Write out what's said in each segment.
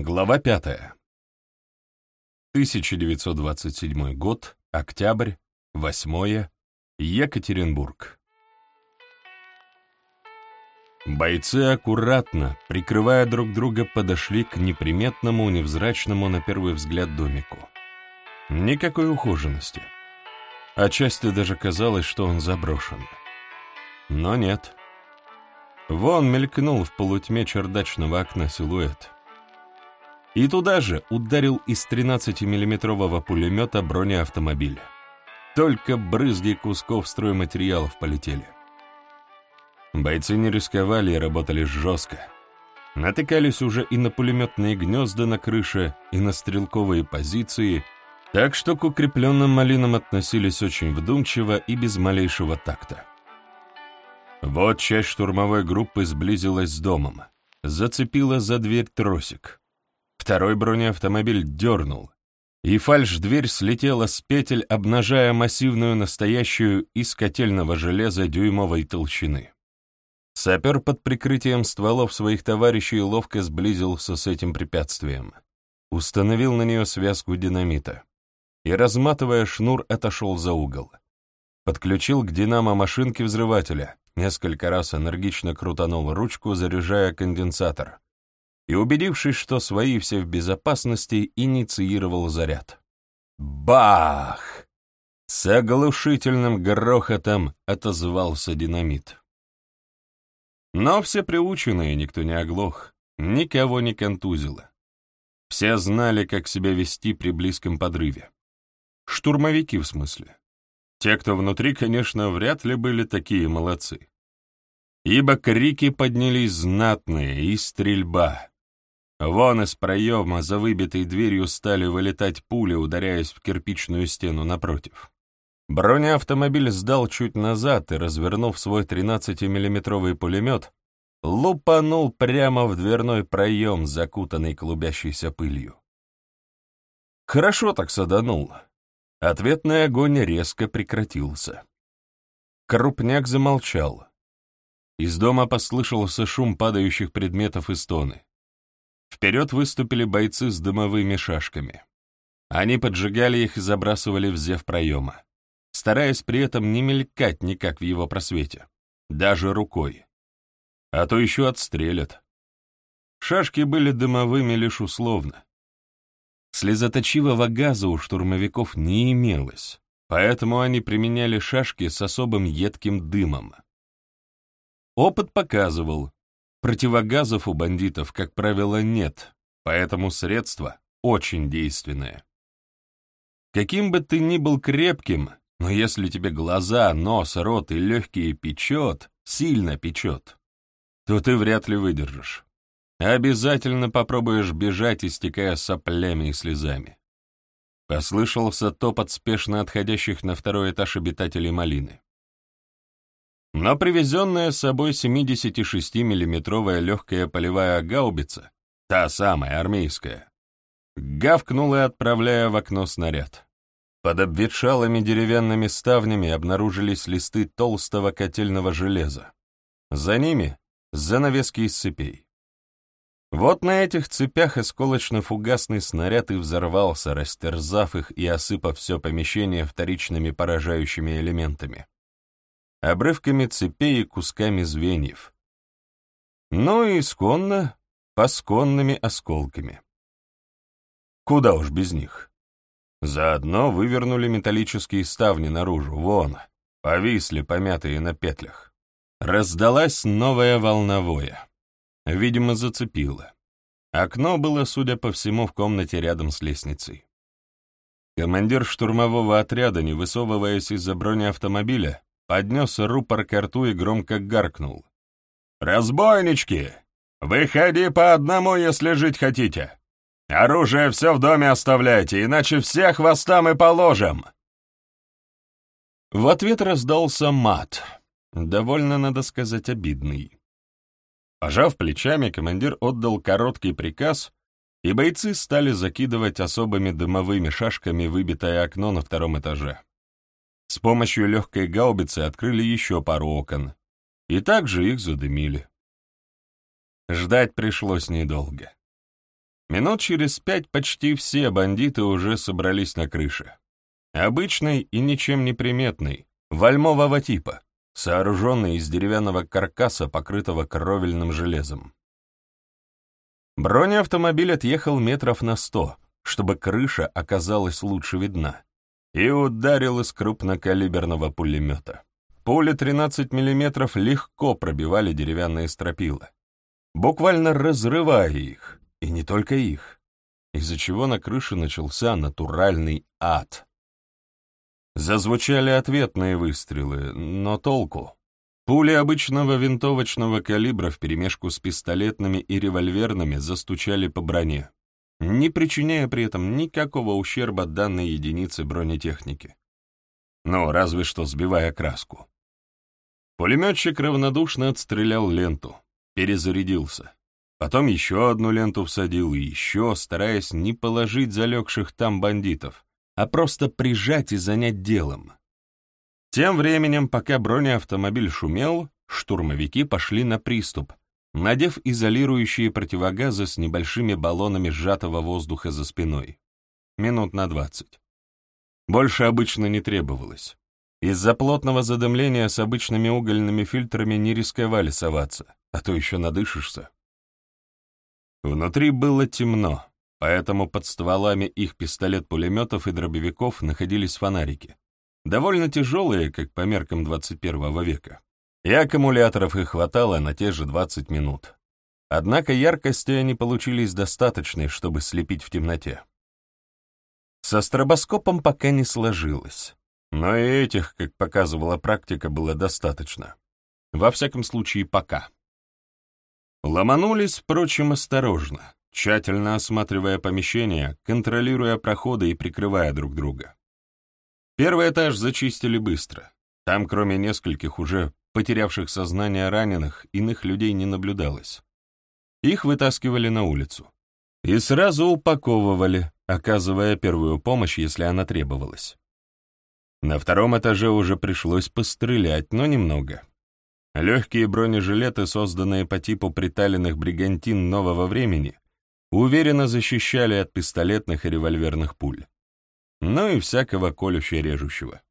Глава пятая. 1927 год, октябрь, 8 Екатеринбург. Бойцы аккуратно, прикрывая друг друга, подошли к неприметному, невзрачному на первый взгляд домику. Никакой ухоженности. Отчасти даже казалось, что он заброшен. Но нет. Вон мелькнул в полутьме чердачного окна силуэт. И туда же ударил из 13-миллиметрового пулемета бронеавтомобиль. Только брызги кусков стройматериалов полетели. Бойцы не рисковали и работали жестко. Натыкались уже и на пулеметные гнезда на крыше, и на стрелковые позиции, так что к укрепленным малинам относились очень вдумчиво и без малейшего такта. Вот часть штурмовой группы сблизилась с домом, зацепила за дверь тросик. Второй бронеавтомобиль дернул, и фальш-дверь слетела с петель, обнажая массивную настоящую из котельного железа дюймовой толщины. Сапер под прикрытием стволов своих товарищей ловко сблизился с этим препятствием, установил на нее связку динамита и, разматывая шнур, отошел за угол. Подключил к динамо машинки взрывателя, несколько раз энергично крутанул ручку, заряжая конденсатор — и, убедившись, что свои все в безопасности, инициировал заряд. Бах! С оглушительным грохотом отозвался динамит. Но все приученные, никто не оглох, никого не контузило. Все знали, как себя вести при близком подрыве. Штурмовики, в смысле. Те, кто внутри, конечно, вряд ли были такие молодцы. Ибо крики поднялись знатные, и стрельба. Вон из проема за выбитой дверью стали вылетать пули, ударяясь в кирпичную стену напротив. Бронеавтомобиль сдал чуть назад и, развернув свой 13-миллиметровый пулемет, лупанул прямо в дверной проем, закутанный клубящейся пылью. Хорошо так саданул. Ответный огонь резко прекратился. Крупняк замолчал. Из дома послышался шум падающих предметов и стоны. Вперед выступили бойцы с дымовыми шашками. Они поджигали их и забрасывали в зев проема, стараясь при этом не мелькать никак в его просвете, даже рукой. А то еще отстрелят. Шашки были дымовыми лишь условно. Слезоточивого газа у штурмовиков не имелось, поэтому они применяли шашки с особым едким дымом. Опыт показывал, Противогазов у бандитов, как правило, нет, поэтому средство очень действенное. Каким бы ты ни был крепким, но если тебе глаза, нос, рот и легкие печет, сильно печет, то ты вряд ли выдержишь. Обязательно попробуешь бежать, истекая соплями и слезами. Послышался топот спешно отходящих на второй этаж обитателей малины. Но привезенная с собой 76-миллиметровая легкая полевая гаубица, та самая армейская, гавкнула, отправляя в окно снаряд. Под обветшалыми деревянными ставнями обнаружились листы толстого котельного железа. За ними — занавески из цепей. Вот на этих цепях осколочно-фугасный снаряд и взорвался, растерзав их и осыпав все помещение вторичными поражающими элементами обрывками цепей и кусками звеньев. Ну и исконно, посконными осколками. Куда уж без них. Заодно вывернули металлические ставни наружу, вон, повисли помятые на петлях. Раздалась новая волновое. Видимо, зацепило. Окно было, судя по всему, в комнате рядом с лестницей. Командир штурмового отряда, не высовываясь из-за бронеавтомобиля, поднес рупор к рту и громко гаркнул. «Разбойнички! Выходи по одному, если жить хотите! Оружие все в доме оставляйте, иначе всех хвостам и положим!» В ответ раздался мат, довольно, надо сказать, обидный. Пожав плечами, командир отдал короткий приказ, и бойцы стали закидывать особыми дымовыми шашками выбитое окно на втором этаже. С помощью легкой гаубицы открыли еще пару окон, и также их задымили. Ждать пришлось недолго. Минут через пять почти все бандиты уже собрались на крыше. Обычный и ничем не приметный, вальмового типа, сооруженный из деревянного каркаса, покрытого кровельным железом. Бронеавтомобиль отъехал метров на сто, чтобы крыша оказалась лучше видна, и ударил из крупнокалиберного пулемета. Пули 13 мм легко пробивали деревянные стропила, буквально разрывая их, и не только их, из-за чего на крыше начался натуральный ад. Зазвучали ответные выстрелы, но толку. Пули обычного винтовочного калибра вперемешку с пистолетными и револьверными застучали по броне, не причиняя при этом никакого ущерба данной единице бронетехники. Ну, разве что сбивая краску. Пулеметчик равнодушно отстрелял ленту, перезарядился. Потом еще одну ленту всадил и еще, стараясь не положить залегших там бандитов, а просто прижать и занять делом. Тем временем, пока бронеавтомобиль шумел, штурмовики пошли на приступ, надев изолирующие противогазы с небольшими баллонами сжатого воздуха за спиной. Минут на двадцать. Больше обычно не требовалось. Из-за плотного задымления с обычными угольными фильтрами не рисковали соваться, а то еще надышишься. Внутри было темно, поэтому под стволами их пистолет-пулеметов и дробовиков находились фонарики, довольно тяжелые, как по меркам 21 века, и аккумуляторов их хватало на те же 20 минут. Однако яркости они получились достаточной, чтобы слепить в темноте. Со стробоскопом пока не сложилось. Но и этих, как показывала практика, было достаточно. Во всяком случае, пока. Ломанулись, впрочем, осторожно, тщательно осматривая помещение, контролируя проходы и прикрывая друг друга. Первый этаж зачистили быстро. Там, кроме нескольких уже потерявших сознание раненых, иных людей не наблюдалось. Их вытаскивали на улицу. И сразу упаковывали, оказывая первую помощь, если она требовалась. На втором этаже уже пришлось пострелять, но немного. Легкие бронежилеты, созданные по типу приталенных бригантин нового времени, уверенно защищали от пистолетных и револьверных пуль. Ну и всякого колющего-режущего.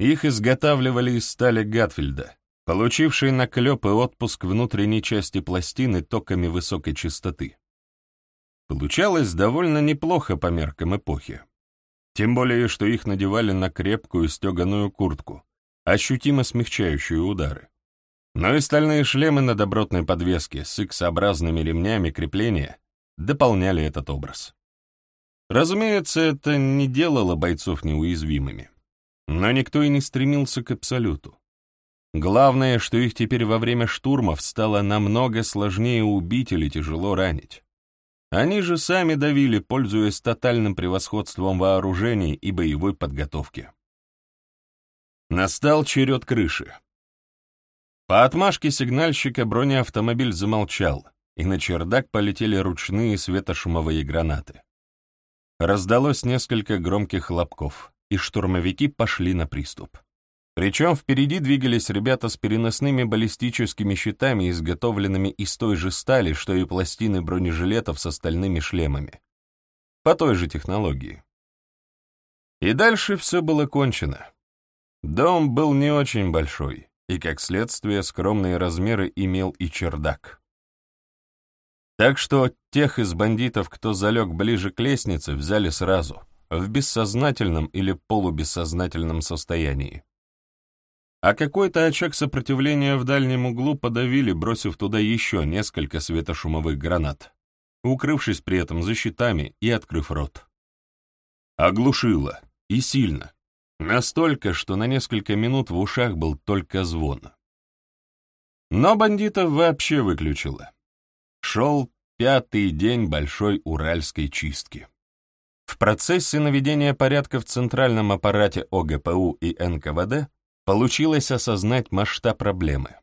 Их изготавливали из стали Гатфельда, получившей наклеп и отпуск внутренней части пластины токами высокой частоты. Получалось довольно неплохо по меркам эпохи. Тем более, что их надевали на крепкую стеганую куртку, ощутимо смягчающую удары. Но и стальные шлемы на добротной подвеске с X-образными ремнями крепления дополняли этот образ. Разумеется, это не делало бойцов неуязвимыми. Но никто и не стремился к абсолюту. Главное, что их теперь во время штурмов стало намного сложнее убить или тяжело ранить. Они же сами давили, пользуясь тотальным превосходством вооружений и боевой подготовки. Настал черед крыши. По отмашке сигнальщика бронеавтомобиль замолчал, и на чердак полетели ручные светошумовые гранаты. Раздалось несколько громких хлопков, и штурмовики пошли на приступ. Причем впереди двигались ребята с переносными баллистическими щитами, изготовленными из той же стали, что и пластины бронежилетов с остальными шлемами. По той же технологии. И дальше все было кончено. Дом был не очень большой, и, как следствие, скромные размеры имел и чердак. Так что тех из бандитов, кто залег ближе к лестнице, взяли сразу, в бессознательном или полубессознательном состоянии а какой-то очаг сопротивления в дальнем углу подавили, бросив туда еще несколько светошумовых гранат, укрывшись при этом за щитами и открыв рот. Оглушило, и сильно, настолько, что на несколько минут в ушах был только звон. Но бандитов вообще выключило. Шел пятый день большой уральской чистки. В процессе наведения порядка в центральном аппарате ОГПУ и НКВД получилось осознать масштаб проблемы.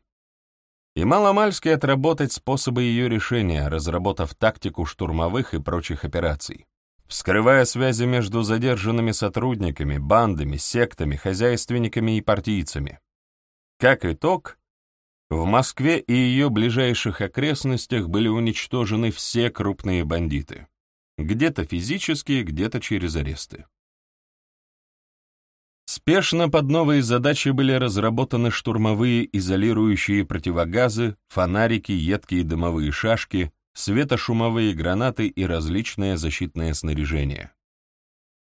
И маломальски отработать способы ее решения, разработав тактику штурмовых и прочих операций, вскрывая связи между задержанными сотрудниками, бандами, сектами, хозяйственниками и партийцами. Как итог, В Москве и ее ближайших окрестностях были уничтожены все крупные бандиты. Где-то физически, где-то через аресты. Спешно под новые задачи были разработаны штурмовые изолирующие противогазы, фонарики, едкие дымовые шашки, светошумовые гранаты и различное защитное снаряжение.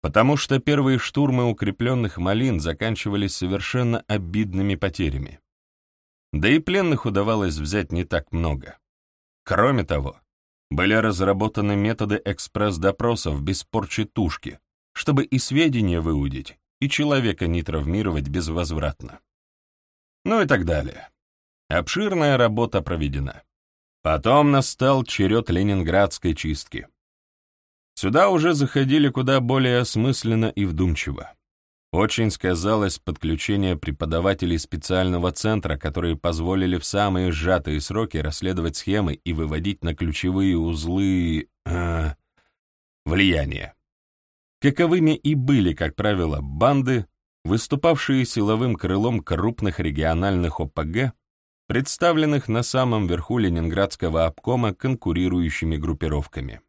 Потому что первые штурмы укрепленных малин заканчивались совершенно обидными потерями. Да и пленных удавалось взять не так много. Кроме того, были разработаны методы экспресс-допросов без порчи тушки, чтобы и сведения выудить, и человека не травмировать безвозвратно. Ну и так далее. Обширная работа проведена. Потом настал черед ленинградской чистки. Сюда уже заходили куда более осмысленно и вдумчиво. Очень сказалось подключение преподавателей специального центра, которые позволили в самые сжатые сроки расследовать схемы и выводить на ключевые узлы... Э, влияния. Каковыми и были, как правило, банды, выступавшие силовым крылом крупных региональных ОПГ, представленных на самом верху Ленинградского обкома конкурирующими группировками.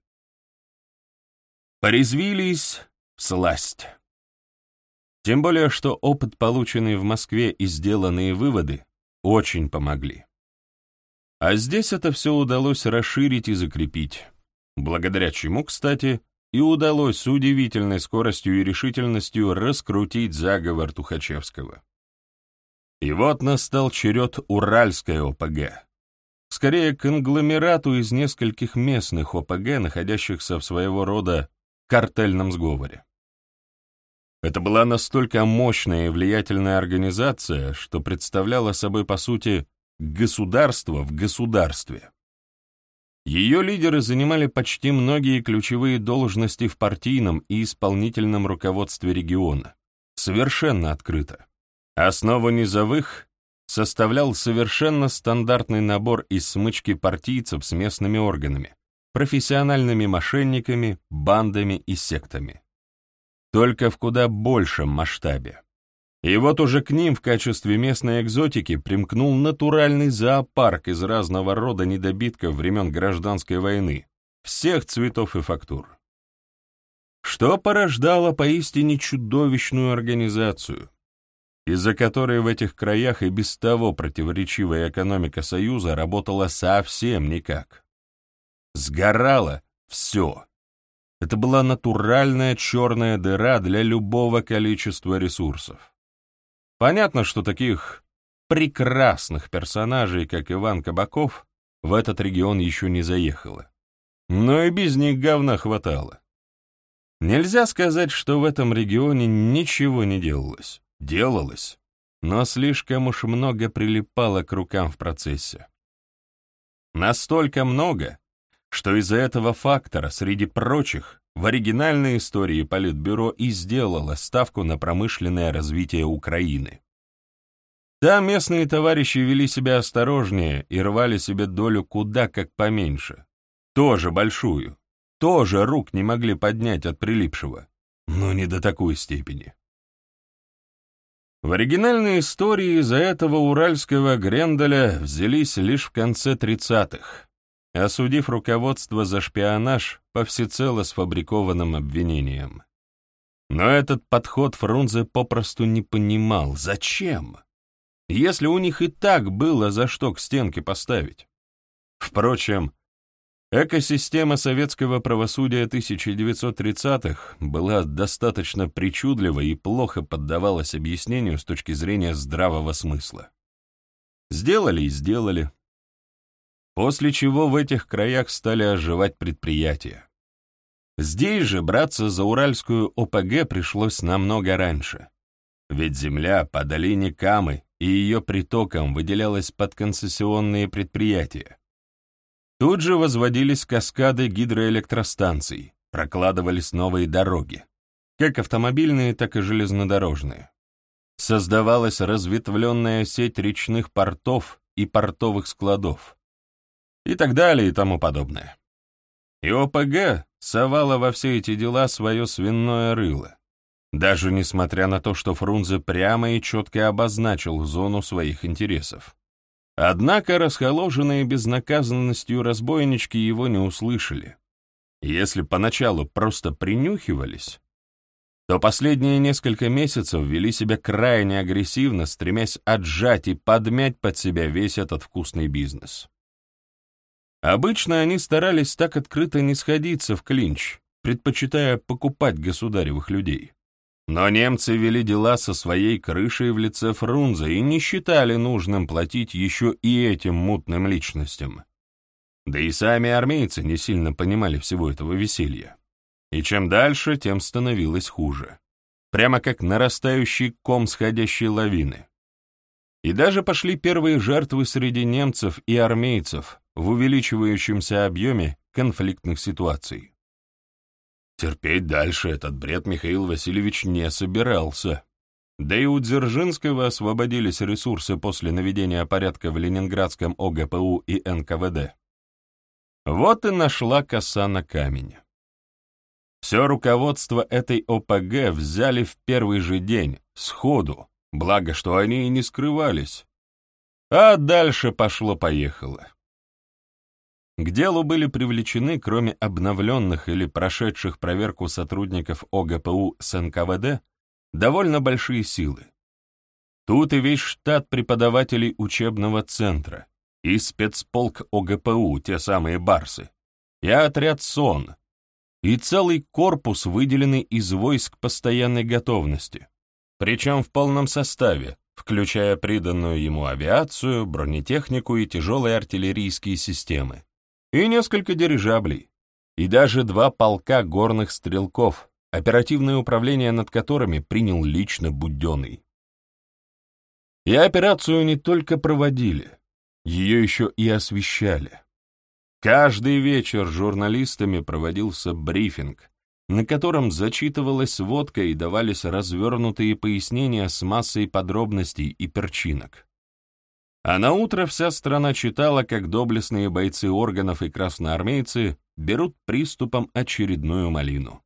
Порезвились в сласть. Тем более, что опыт, полученный в Москве и сделанные выводы, очень помогли. А здесь это все удалось расширить и закрепить, благодаря чему, кстати, и удалось с удивительной скоростью и решительностью раскрутить заговор Тухачевского. И вот настал черед Уральской ОПГ. Скорее, конгломерату из нескольких местных ОПГ, находящихся в своего рода картельном сговоре. Это была настолько мощная и влиятельная организация, что представляла собой, по сути, государство в государстве. Ее лидеры занимали почти многие ключевые должности в партийном и исполнительном руководстве региона, совершенно открыто. Основу низовых составлял совершенно стандартный набор из смычки партийцев с местными органами, профессиональными мошенниками, бандами и сектами. Только в куда большем масштабе. И вот уже к ним в качестве местной экзотики примкнул натуральный зоопарк из разного рода недобитков времен гражданской войны, всех цветов и фактур. Что порождало поистине чудовищную организацию, из-за которой в этих краях и без того противоречивая экономика Союза работала совсем никак. Сгорало все. Это была натуральная черная дыра для любого количества ресурсов. Понятно, что таких прекрасных персонажей, как Иван Кабаков, в этот регион еще не заехало. Но и без них говна хватало. Нельзя сказать, что в этом регионе ничего не делалось. Делалось, но слишком уж много прилипало к рукам в процессе. Настолько много, что из-за этого фактора, среди прочих, в оригинальной истории Политбюро и сделало ставку на промышленное развитие Украины. Там местные товарищи вели себя осторожнее и рвали себе долю куда как поменьше. Тоже большую. Тоже рук не могли поднять от прилипшего. Но не до такой степени. В оригинальной истории за этого уральского Гренделя взялись лишь в конце 30-х, осудив руководство за шпионаж по всецело сфабрикованным обвинениям. Но этот подход Фрунзе попросту не понимал, зачем, если у них и так было за что к стенке поставить. Впрочем, Экосистема советского правосудия 1930-х была достаточно причудлива и плохо поддавалась объяснению с точки зрения здравого смысла. Сделали и сделали. После чего в этих краях стали оживать предприятия. Здесь же браться за Уральскую ОПГ пришлось намного раньше. Ведь земля по долине Камы и ее притокам выделялась под концессионные предприятия Тут же возводились каскады гидроэлектростанций, прокладывались новые дороги, как автомобильные, так и железнодорожные. Создавалась разветвленная сеть речных портов и портовых складов, и так далее и тому подобное. И ОПГ совала во все эти дела свое свиное рыло, даже несмотря на то, что Фрунзе прямо и четко обозначил зону своих интересов. Однако расхоложенные безнаказанностью разбойнички его не услышали. Если поначалу просто принюхивались, то последние несколько месяцев вели себя крайне агрессивно, стремясь отжать и подмять под себя весь этот вкусный бизнес. Обычно они старались так открыто не сходиться в клинч, предпочитая покупать государевых людей. Но немцы вели дела со своей крышей в лице Фрунзе и не считали нужным платить еще и этим мутным личностям. Да и сами армейцы не сильно понимали всего этого веселья. И чем дальше, тем становилось хуже. Прямо как нарастающий ком сходящей лавины. И даже пошли первые жертвы среди немцев и армейцев в увеличивающемся объеме конфликтных ситуаций. Терпеть дальше этот бред Михаил Васильевич не собирался. Да и у Дзержинского освободились ресурсы после наведения порядка в Ленинградском ОГПУ и НКВД. Вот и нашла коса на камень. Все руководство этой ОПГ взяли в первый же день, сходу, благо, что они и не скрывались. А дальше пошло-поехало. К делу были привлечены, кроме обновленных или прошедших проверку сотрудников ОГПУ с НКВД, довольно большие силы. Тут и весь штат преподавателей учебного центра, и спецполк ОГПУ, те самые барсы, и отряд СОН, и целый корпус, выделенный из войск постоянной готовности, причем в полном составе, включая приданную ему авиацию, бронетехнику и тяжелые артиллерийские системы, и несколько дирижаблей, и даже два полка горных стрелков, оперативное управление над которыми принял лично Буденный. И операцию не только проводили, ее еще и освещали. Каждый вечер журналистами проводился брифинг, на котором зачитывалась сводка и давались развернутые пояснения с массой подробностей и перчинок. А на утро вся страна читала, как доблестные бойцы органов и красноармейцы берут приступом очередную малину.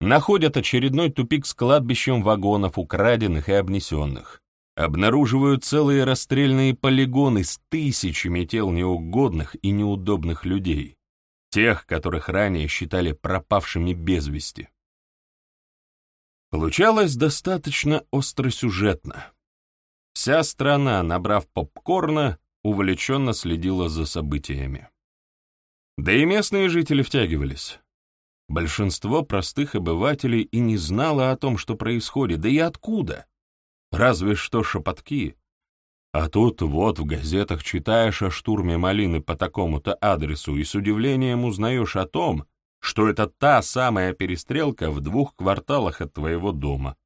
Находят очередной тупик с кладбищем вагонов, украденных и обнесенных обнаруживают целые расстрельные полигоны с тысячами тел неугодных и неудобных людей, тех, которых ранее считали пропавшими без вести. Получалось достаточно остросюжетно. Вся страна, набрав попкорна, увлеченно следила за событиями. Да и местные жители втягивались. Большинство простых обывателей и не знало о том, что происходит, да и откуда разве что шепотки. А тут вот в газетах читаешь о штурме малины по такому-то адресу и с удивлением узнаешь о том, что это та самая перестрелка в двух кварталах от твоего дома.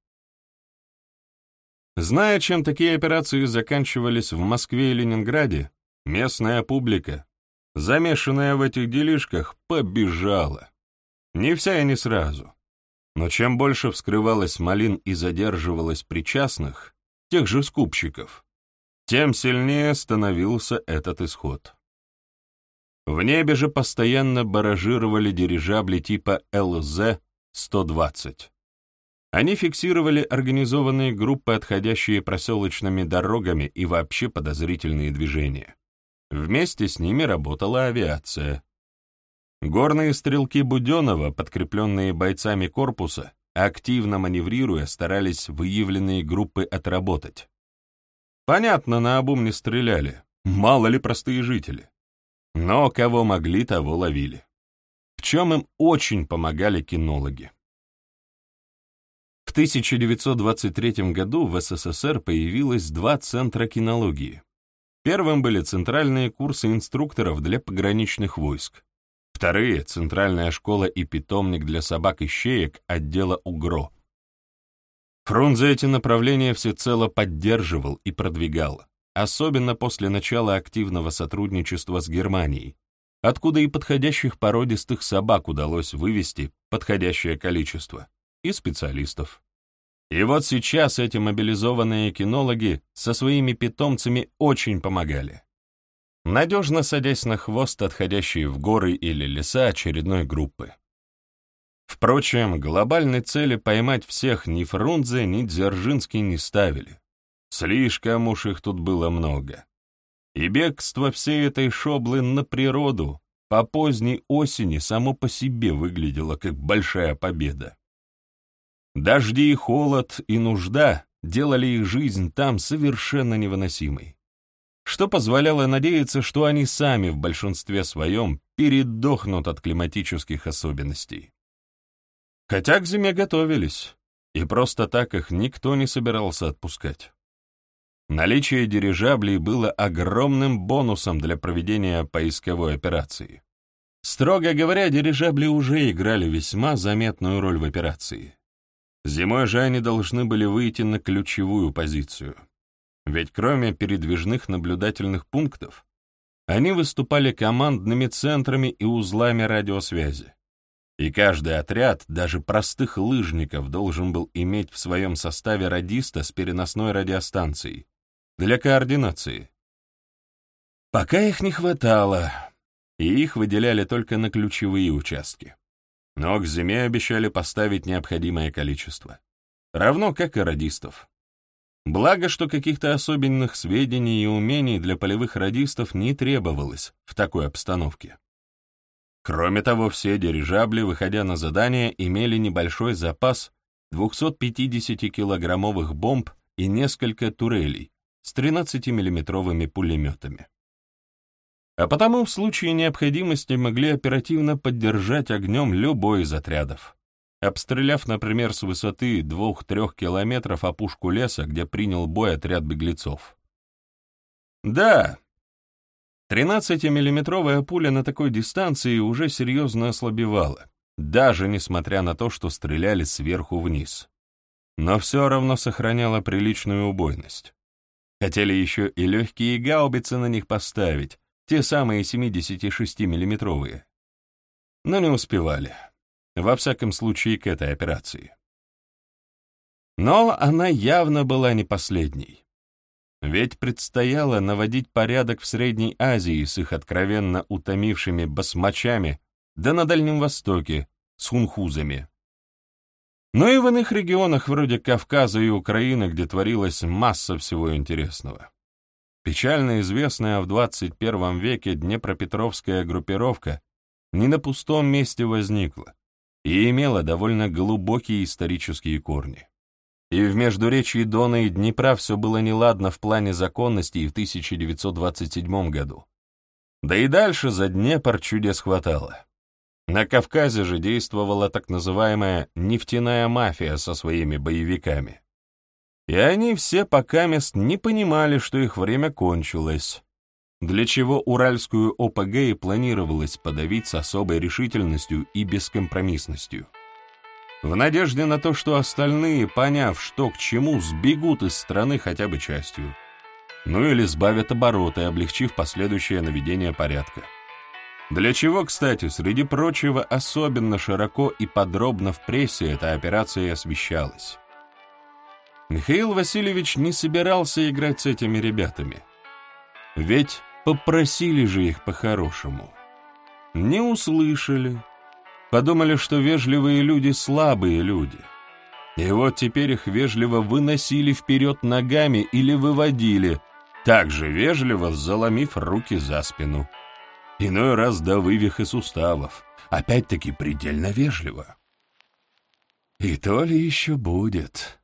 Зная, чем такие операции заканчивались в Москве и Ленинграде, местная публика, замешанная в этих делишках, побежала. Не вся и не сразу. Но чем больше вскрывалось малин и задерживалось причастных, тех же скупщиков, тем сильнее становился этот исход. В небе же постоянно баражировали дирижабли типа ЛЗ-120. Они фиксировали организованные группы, отходящие проселочными дорогами и вообще подозрительные движения. Вместе с ними работала авиация. Горные стрелки Буденова, подкрепленные бойцами корпуса, активно маневрируя, старались выявленные группы отработать. Понятно, на обум не стреляли, мало ли простые жители. Но кого могли, того ловили. В чем им очень помогали кинологи. В 1923 году в СССР появилось два центра кинологии. Первым были центральные курсы инструкторов для пограничных войск, Вторые — Центральная школа и питомник для собак и щеек отдела УГРО. Фрунзе эти направления всецело поддерживал и продвигал, особенно после начала активного сотрудничества с Германией, откуда и подходящих породистых собак удалось вывести подходящее количество, и специалистов. И вот сейчас эти мобилизованные кинологи со своими питомцами очень помогали надежно садясь на хвост отходящей в горы или леса очередной группы. Впрочем, глобальной цели поймать всех ни Фрунзе, ни Дзержинский не ставили. Слишком уж их тут было много. И бегство всей этой шоблы на природу по поздней осени само по себе выглядело как большая победа. Дожди и холод и нужда делали их жизнь там совершенно невыносимой, что позволяло надеяться, что они сами в большинстве своем передохнут от климатических особенностей. Хотя к зиме готовились, и просто так их никто не собирался отпускать. Наличие дирижаблей было огромным бонусом для проведения поисковой операции. Строго говоря, дирижабли уже играли весьма заметную роль в операции. Зимой же они должны были выйти на ключевую позицию. Ведь кроме передвижных наблюдательных пунктов, они выступали командными центрами и узлами радиосвязи. И каждый отряд, даже простых лыжников, должен был иметь в своем составе радиста с переносной радиостанцией для координации. Пока их не хватало, и их выделяли только на ключевые участки но к зиме обещали поставить необходимое количество, равно как и радистов. Благо, что каких-то особенных сведений и умений для полевых радистов не требовалось в такой обстановке. Кроме того, все дирижабли, выходя на задание, имели небольшой запас 250-килограммовых бомб и несколько турелей с 13-миллиметровыми пулеметами а потому в случае необходимости могли оперативно поддержать огнем любой из отрядов, обстреляв, например, с высоты 2-3 километров опушку леса, где принял бой отряд беглецов. Да, 13-миллиметровая пуля на такой дистанции уже серьезно ослабевала, даже несмотря на то, что стреляли сверху вниз. Но все равно сохраняла приличную убойность. Хотели еще и легкие гаубицы на них поставить, те самые 76-миллиметровые. Но не успевали, во всяком случае к этой операции. Но она явно была не последней. Ведь предстояло наводить порядок в Средней Азии с их откровенно утомившими басмачами, да на Дальнем Востоке с хунхузами. Но и в иных регионах вроде Кавказа и Украины, где творилась масса всего интересного. Печально известная в 21 веке Днепропетровская группировка не на пустом месте возникла и имела довольно глубокие исторические корни. И в междуречии Дона и Днепра все было неладно в плане законности и в 1927 году. Да и дальше за Днепр чудес хватало. На Кавказе же действовала так называемая нефтяная мафия со своими боевиками и они все пока мест не понимали, что их время кончилось, для чего уральскую ОПГ и планировалось подавить с особой решительностью и бескомпромиссностью. В надежде на то, что остальные, поняв, что к чему, сбегут из страны хотя бы частью. Ну или сбавят обороты, облегчив последующее наведение порядка. Для чего, кстати, среди прочего, особенно широко и подробно в прессе эта операция освещалась. Михаил Васильевич не собирался играть с этими ребятами. Ведь попросили же их по-хорошему. Не услышали. Подумали, что вежливые люди — слабые люди. И вот теперь их вежливо выносили вперед ногами или выводили, так же вежливо заломив руки за спину. Иной раз до вывих суставов, опять-таки предельно вежливо. И то ли еще будет.